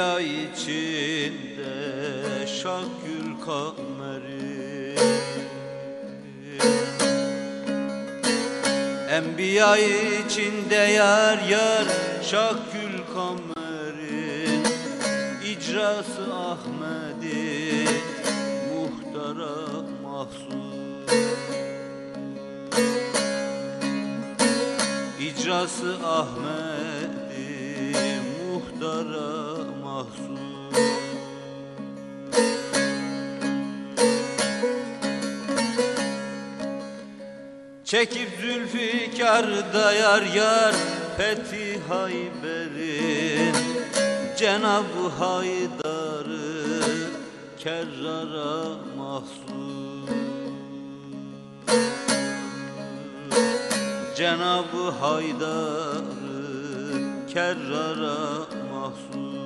ay içinde şakül kameri. Enbiya içinde yar yar şakül kamerin icrası Ahmedi muhtara mahsus. İcrası Ahmedi muhtara Çekip zülfikar dayar yar Fethi Hayber'in. Cenab-ı Haydar'ı Kerrara mahsus. Cenab-ı Haydar'ı Kerrara mahsus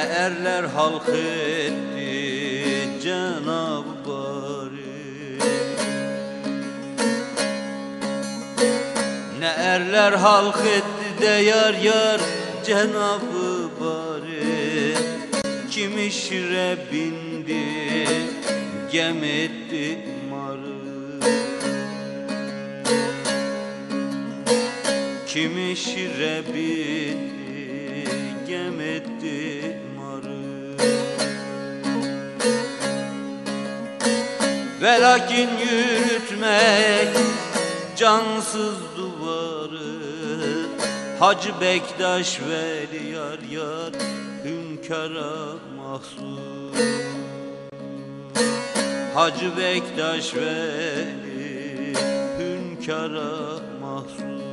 Ne erler halk etti Cenab-ı Bari. Ne erler halk etti de yar yar Cenab-ı Bari. Kimi şire bindi Gem etti marı. Kimi şire bindi Gem etti Ve lakin yürütmek cansız duvarı Hacı Bektaş veli yar yar hünkara mahsus Hacı Bektaş veli hünkara mahsus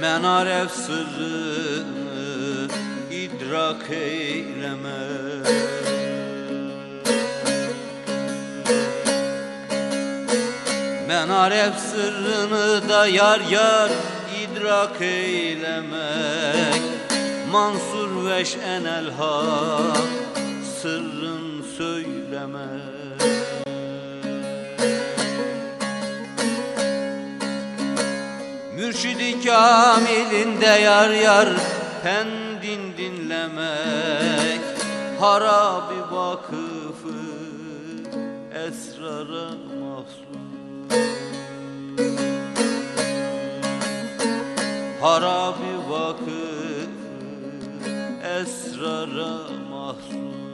Menaref sırrını idrak eyleme. Menaref sırrını da yar yar idrak eylemek. Mansur veş enel hak sırrın söylemek Mürşidi kamilinde yar yar pendin dinlemek Harabi vakıfı esrara mahsus. Harabi vakıfı esrara mahsus